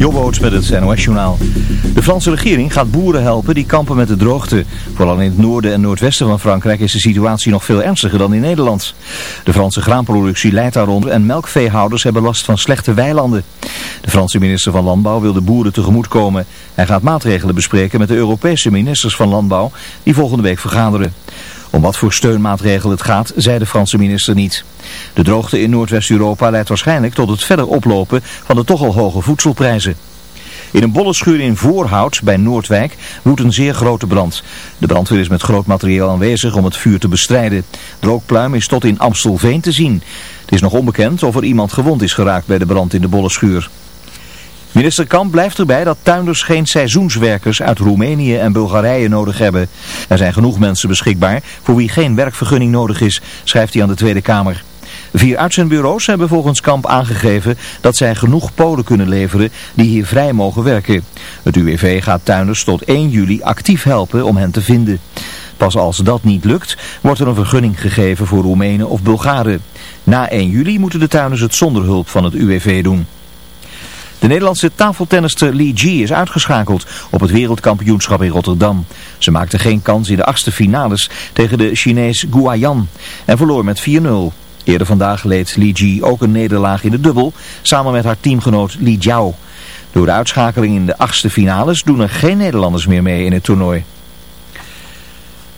Jobboot met het NOS-journaal. De Franse regering gaat boeren helpen die kampen met de droogte. Vooral in het noorden en noordwesten van Frankrijk is de situatie nog veel ernstiger dan in Nederland. De Franse graanproductie leidt daaronder en melkveehouders hebben last van slechte weilanden. De Franse minister van Landbouw wil de boeren tegemoetkomen. Hij gaat maatregelen bespreken met de Europese ministers van Landbouw die volgende week vergaderen. Om wat voor steunmaatregelen het gaat, zei de Franse minister niet. De droogte in Noordwest-Europa leidt waarschijnlijk tot het verder oplopen van de toch al hoge voedselprijzen. In een bolle schuur in Voorhout bij Noordwijk woedt een zeer grote brand. De brandweer is met groot materieel aanwezig om het vuur te bestrijden. De rookpluim is tot in Amstelveen te zien. Het is nog onbekend of er iemand gewond is geraakt bij de brand in de bolle schuur. Minister Kamp blijft erbij dat tuinders geen seizoenswerkers uit Roemenië en Bulgarije nodig hebben. Er zijn genoeg mensen beschikbaar voor wie geen werkvergunning nodig is, schrijft hij aan de Tweede Kamer. Vier uitzendbureaus hebben volgens Kamp aangegeven dat zij genoeg polen kunnen leveren die hier vrij mogen werken. Het UWV gaat tuinders tot 1 juli actief helpen om hen te vinden. Pas als dat niet lukt, wordt er een vergunning gegeven voor Roemenen of Bulgaren. Na 1 juli moeten de tuinders het zonder hulp van het UWV doen. De Nederlandse tafeltennister Li Ji is uitgeschakeld op het wereldkampioenschap in Rotterdam. Ze maakte geen kans in de achtste finales tegen de Chinees Guayan en verloor met 4-0. Eerder vandaag leed Li Ji ook een nederlaag in de dubbel, samen met haar teamgenoot Li Jiao. Door de uitschakeling in de achtste finales doen er geen Nederlanders meer mee in het toernooi.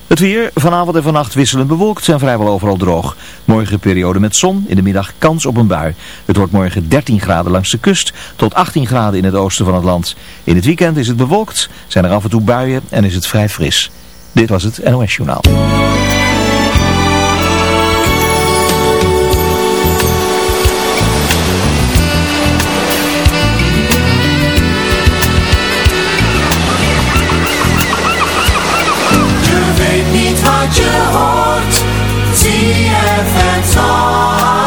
Het weer, vanavond en vannacht wisselend bewolkt en vrijwel overal droog. Morgen periode met zon, in de middag kans op een bui. Het wordt morgen 13 graden langs de kust tot 18 graden in het oosten van het land. In het weekend is het bewolkt, zijn er af en toe buien en is het vrij fris. Dit was het NOS Journaal. ZFM song.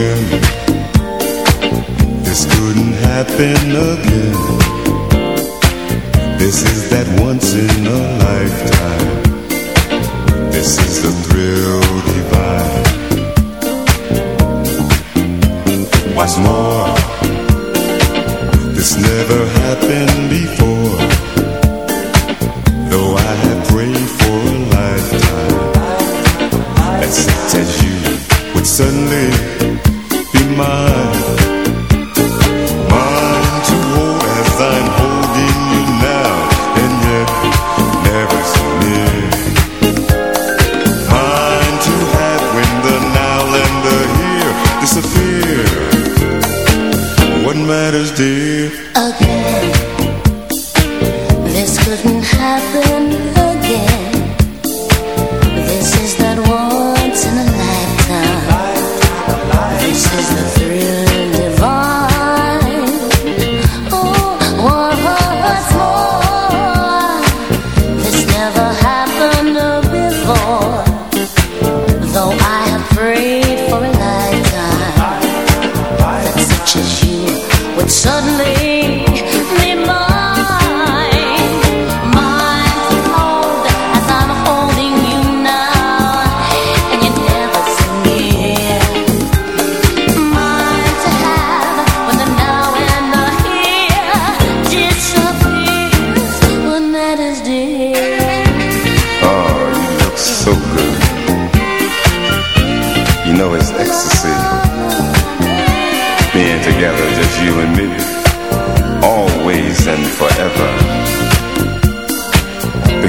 again. This couldn't happen again. This is that once in a lifetime. This is the thrill divine. What's more This never happened before.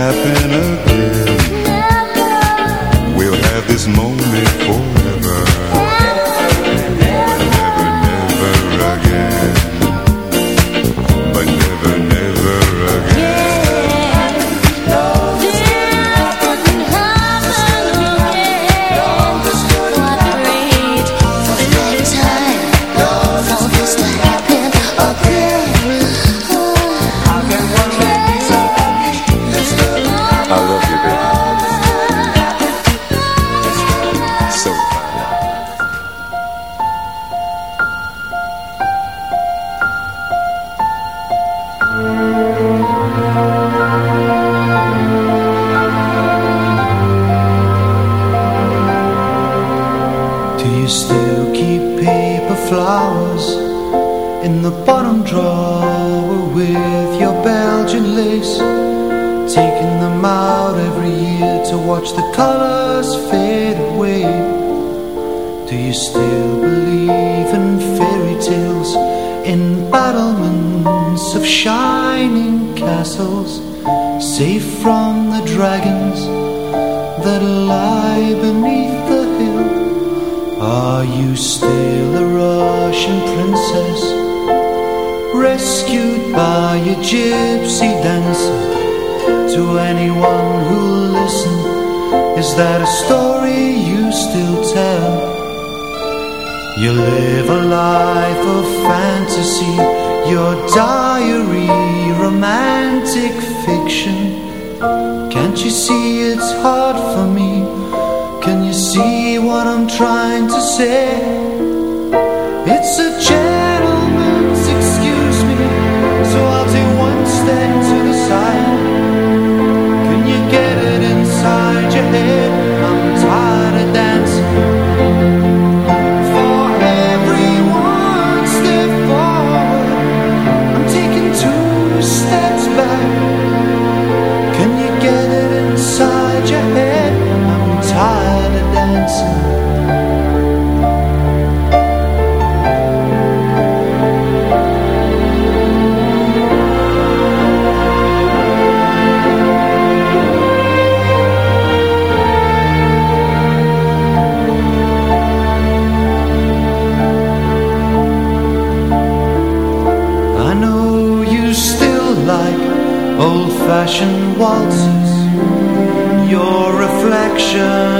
happen. safe from the dragons that lie beneath the hill. Are you still a Russian princess, rescued by a gypsy dancer? To anyone who'll listen, is that a story you still tell? You live a life of fantasy your diary, romantic fiction. Can't you see it's hard for me? Can you see what I'm trying to say? It's a Russian waltzes Your reflection.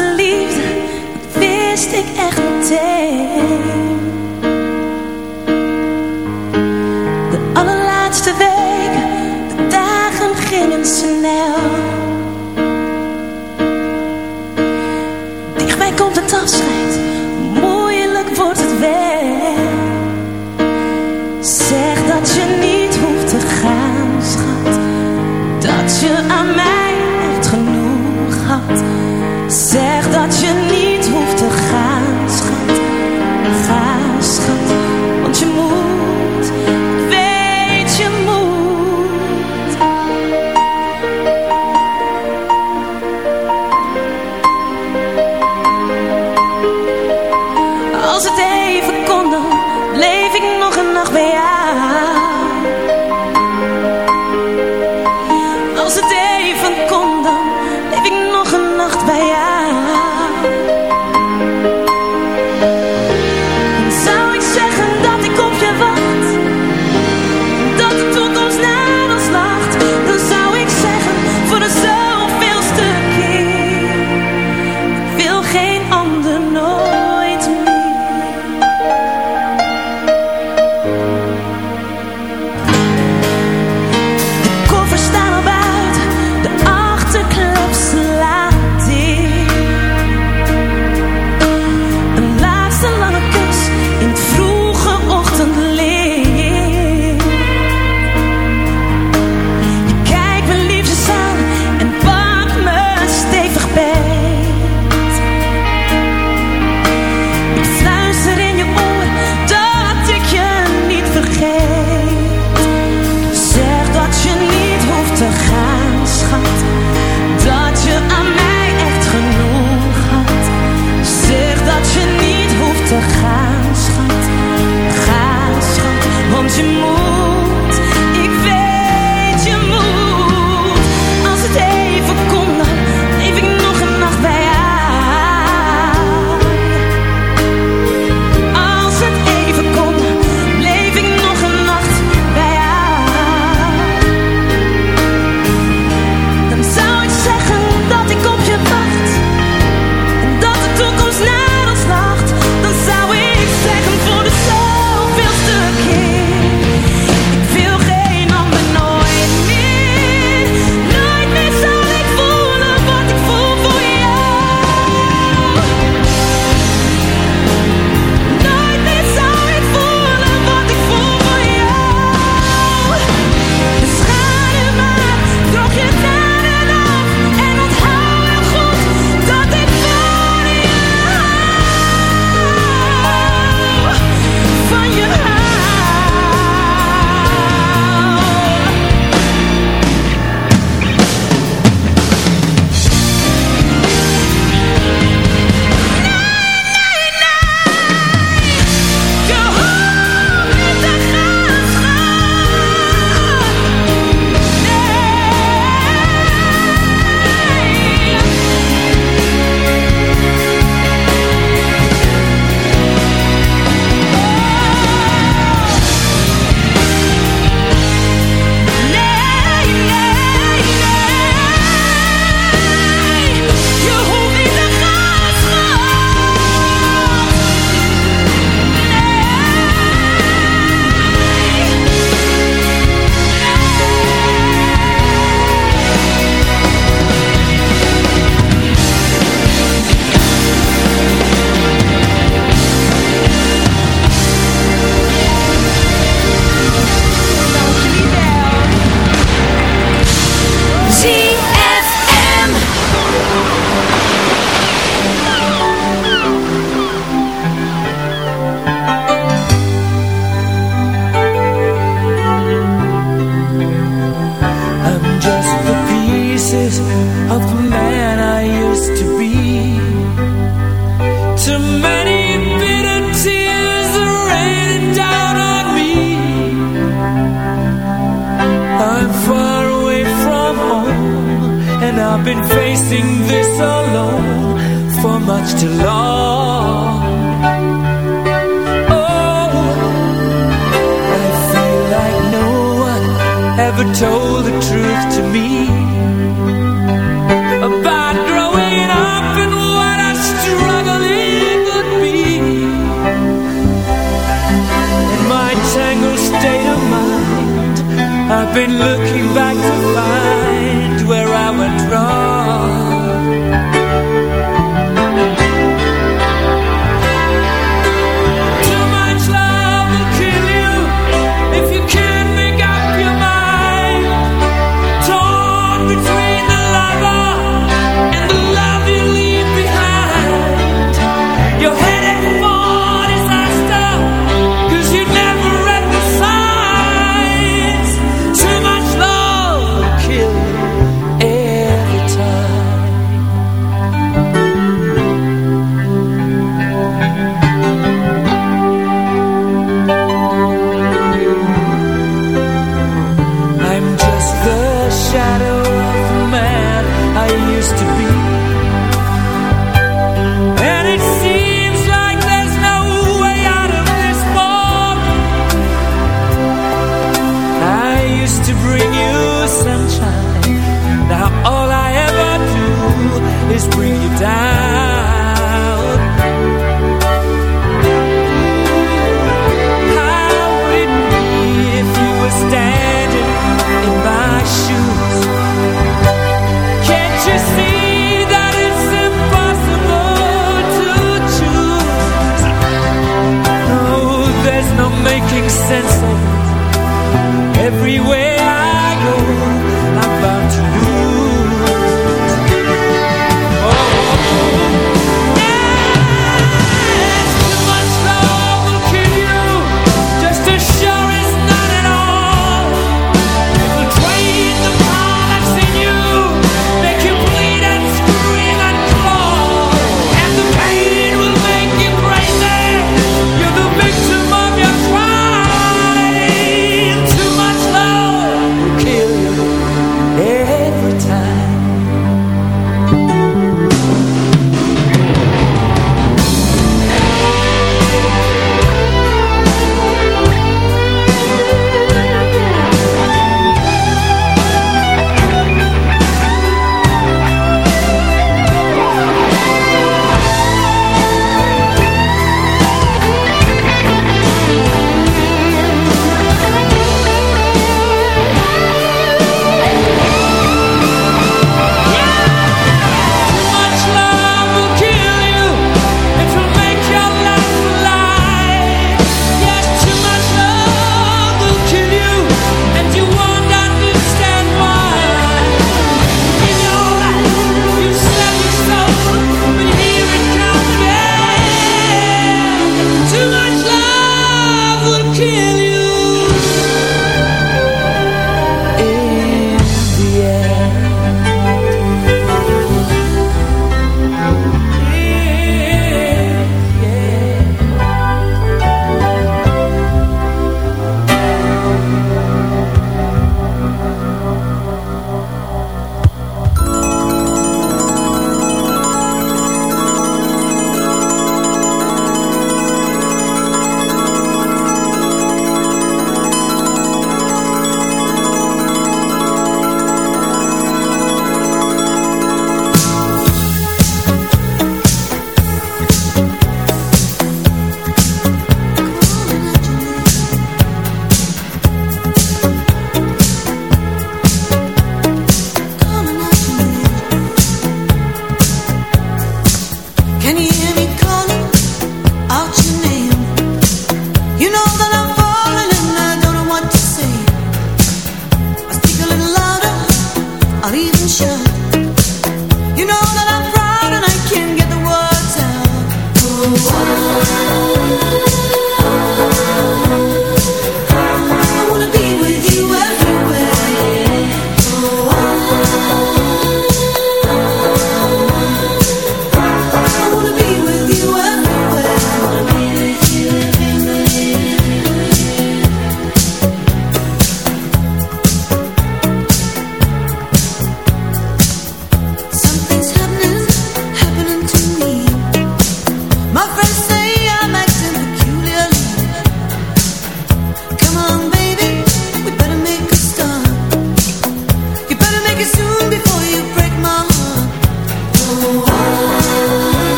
te liefde, dat wist ik echt meteen.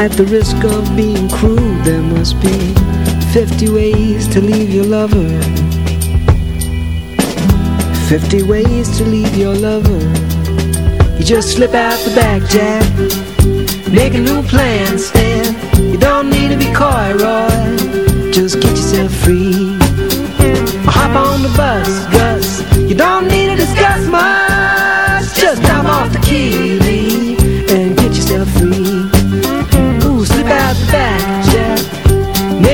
At the risk of being crude, there must be 50 ways to leave your lover. 50 ways to leave your lover. You just slip out the back, Jack. Make a new plan, Stan. You don't need to be coy, Roy. Just get yourself free. Or hop on the bus, Gus. You don't